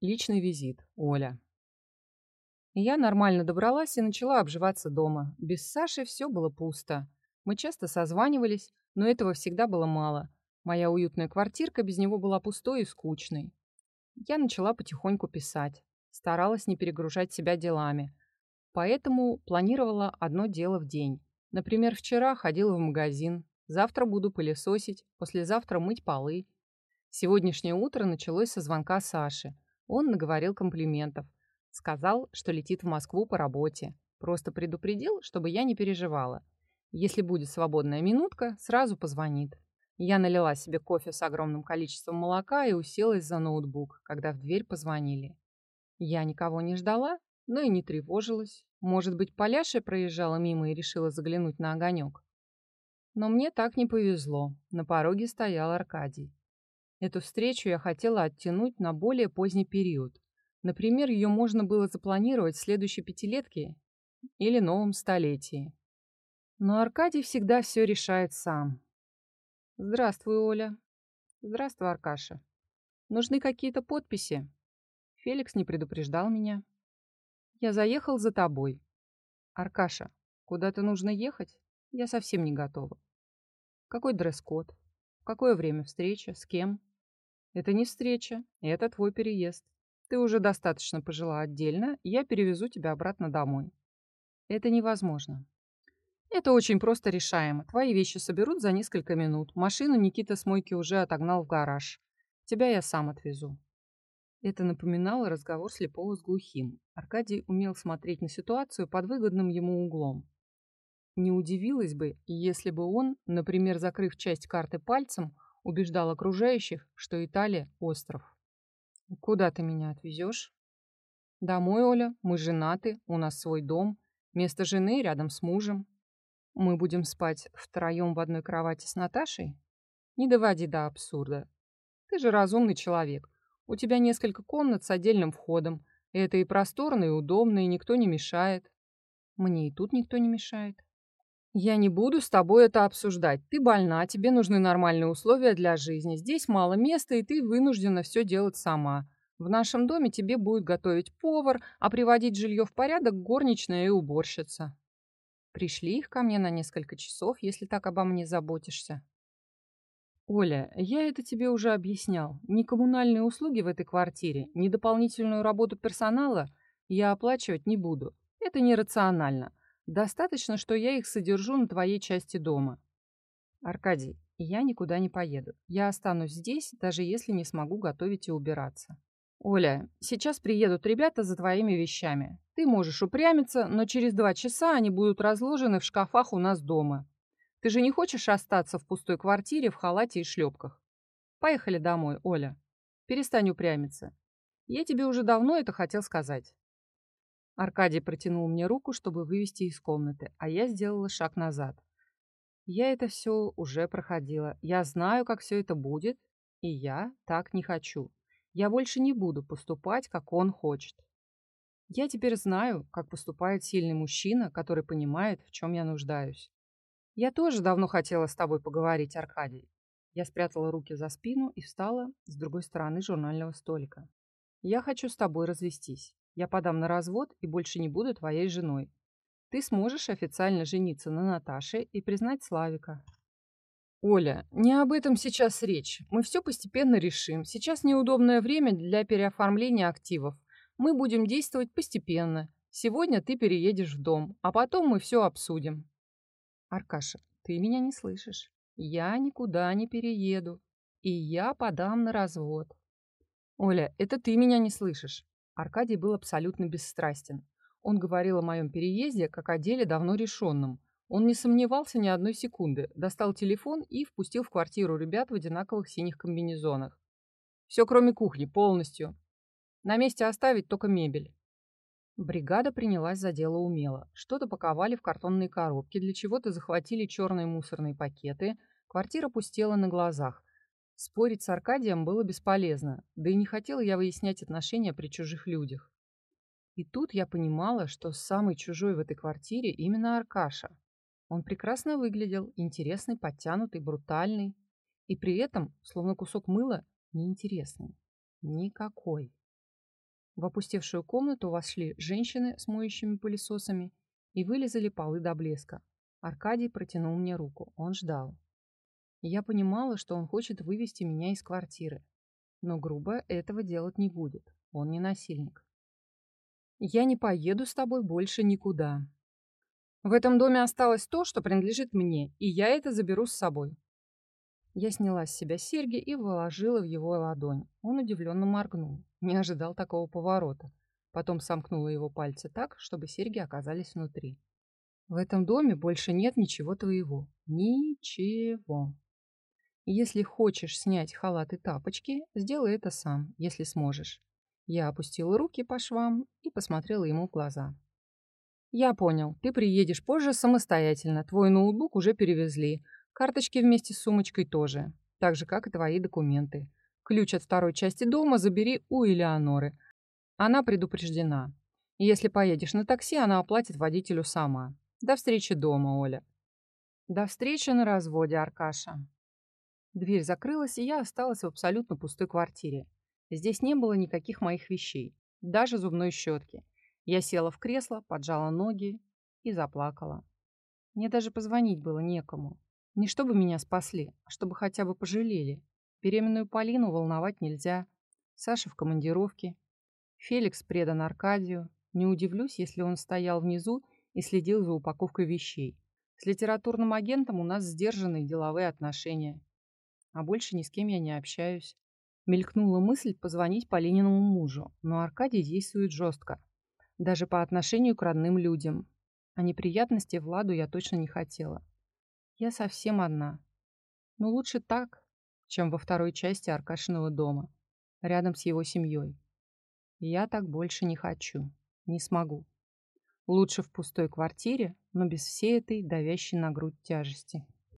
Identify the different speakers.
Speaker 1: Личный визит. Оля. Я нормально добралась и начала обживаться дома. Без Саши все было пусто. Мы часто созванивались, но этого всегда было мало. Моя уютная квартирка без него была пустой и скучной. Я начала потихоньку писать. Старалась не перегружать себя делами. Поэтому планировала одно дело в день. Например, вчера ходила в магазин, завтра буду пылесосить, послезавтра мыть полы. Сегодняшнее утро началось со звонка Саши. Он наговорил комплиментов. Сказал, что летит в Москву по работе. Просто предупредил, чтобы я не переживала. Если будет свободная минутка, сразу позвонит. Я налила себе кофе с огромным количеством молока и уселась за ноутбук, когда в дверь позвонили. Я никого не ждала, но и не тревожилась. Может быть, Поляша проезжала мимо и решила заглянуть на огонек. Но мне так не повезло. На пороге стоял Аркадий. Эту встречу я хотела оттянуть на более поздний период. Например, ее можно было запланировать в следующей пятилетке или новом столетии. Но Аркадий всегда все решает сам. Здравствуй, Оля. Здравствуй, Аркаша. Нужны какие-то подписи? Феликс не предупреждал меня. Я заехал за тобой. Аркаша, куда-то нужно ехать? Я совсем не готова. Какой дресс-код? В какое время встреча? С кем? Это не встреча, это твой переезд. Ты уже достаточно пожила отдельно, я перевезу тебя обратно домой. Это невозможно. Это очень просто решаемо. Твои вещи соберут за несколько минут. Машину Никита с уже отогнал в гараж. Тебя я сам отвезу. Это напоминало разговор слепого с глухим. Аркадий умел смотреть на ситуацию под выгодным ему углом. Не удивилась бы, если бы он, например, закрыв часть карты пальцем, убеждал окружающих, что Италия – остров. «Куда ты меня отвезешь?» «Домой, Оля. Мы женаты, у нас свой дом. Место жены рядом с мужем. Мы будем спать втроем в одной кровати с Наташей? Не доводи до абсурда. Ты же разумный человек. У тебя несколько комнат с отдельным входом. Это и просторно, и удобно, и никто не мешает. Мне и тут никто не мешает. Я не буду с тобой это обсуждать. Ты больна, тебе нужны нормальные условия для жизни. Здесь мало места, и ты вынуждена все делать сама. В нашем доме тебе будет готовить повар, а приводить жилье в порядок горничная и уборщица. Пришли их ко мне на несколько часов, если так обо мне заботишься. Оля, я это тебе уже объяснял. Ни коммунальные услуги в этой квартире, ни дополнительную работу персонала я оплачивать не буду. Это нерационально. Достаточно, что я их содержу на твоей части дома. Аркадий, я никуда не поеду. Я останусь здесь, даже если не смогу готовить и убираться. Оля, сейчас приедут ребята за твоими вещами. Ты можешь упрямиться, но через два часа они будут разложены в шкафах у нас дома. Ты же не хочешь остаться в пустой квартире в халате и шлепках? Поехали домой, Оля. Перестань упрямиться. Я тебе уже давно это хотел сказать. Аркадий протянул мне руку, чтобы вывести из комнаты, а я сделала шаг назад. Я это все уже проходила. Я знаю, как все это будет, и я так не хочу. Я больше не буду поступать, как он хочет. Я теперь знаю, как поступает сильный мужчина, который понимает, в чем я нуждаюсь. Я тоже давно хотела с тобой поговорить, Аркадий. Я спрятала руки за спину и встала с другой стороны журнального столика. Я хочу с тобой развестись. Я подам на развод и больше не буду твоей женой. Ты сможешь официально жениться на Наташе и признать Славика. Оля, не об этом сейчас речь. Мы все постепенно решим. Сейчас неудобное время для переоформления активов. Мы будем действовать постепенно. Сегодня ты переедешь в дом, а потом мы все обсудим. Аркаша, ты меня не слышишь. Я никуда не перееду. И я подам на развод. Оля, это ты меня не слышишь. Аркадий был абсолютно бесстрастен. Он говорил о моем переезде как о деле давно решенном. Он не сомневался ни одной секунды, достал телефон и впустил в квартиру ребят в одинаковых синих комбинезонах. Все, кроме кухни, полностью. На месте оставить только мебель. Бригада принялась за дело умело. Что-то паковали в картонные коробки, для чего-то захватили черные мусорные пакеты. Квартира пустела на глазах. Спорить с Аркадием было бесполезно, да и не хотела я выяснять отношения при чужих людях. И тут я понимала, что самый чужой в этой квартире именно Аркаша. Он прекрасно выглядел, интересный, подтянутый, брутальный. И при этом, словно кусок мыла, неинтересный. Никакой. В опустевшую комнату вошли женщины с моющими пылесосами и вылезали полы до блеска. Аркадий протянул мне руку. Он ждал. Я понимала, что он хочет вывести меня из квартиры. Но грубо этого делать не будет. Он не насильник. Я не поеду с тобой больше никуда. В этом доме осталось то, что принадлежит мне, и я это заберу с собой. Я сняла с себя серьги и вложила в его ладонь. Он удивленно моргнул. Не ожидал такого поворота. Потом сомкнула его пальцы так, чтобы серьги оказались внутри. В этом доме больше нет ничего твоего. Ничего. Если хочешь снять халат и тапочки, сделай это сам, если сможешь. Я опустила руки по швам и посмотрела ему в глаза. «Я понял. Ты приедешь позже самостоятельно. Твой ноутбук уже перевезли. Карточки вместе с сумочкой тоже. Так же, как и твои документы. Ключ от второй части дома забери у Элеоноры. Она предупреждена. Если поедешь на такси, она оплатит водителю сама. До встречи дома, Оля». «До встречи на разводе, Аркаша». Дверь закрылась, и я осталась в абсолютно пустой квартире. Здесь не было никаких моих вещей, даже зубной щетки. Я села в кресло, поджала ноги и заплакала. Мне даже позвонить было некому. Не чтобы меня спасли, а чтобы хотя бы пожалели. Беременную Полину волновать нельзя. Саша в командировке. Феликс предан Аркадию. Не удивлюсь, если он стоял внизу и следил за упаковкой вещей. С литературным агентом у нас сдержанные деловые отношения. А больше ни с кем я не общаюсь. Мелькнула мысль позвонить Полининому мужу, но Аркадий действует жестко. Даже по отношению к родным людям. А неприятностей Владу я точно не хотела. Я совсем одна. Но лучше так, чем во второй части Аркашиного дома, рядом с его семьей. Я так больше не хочу. Не смогу. Лучше в пустой квартире, но без всей этой давящей на грудь тяжести.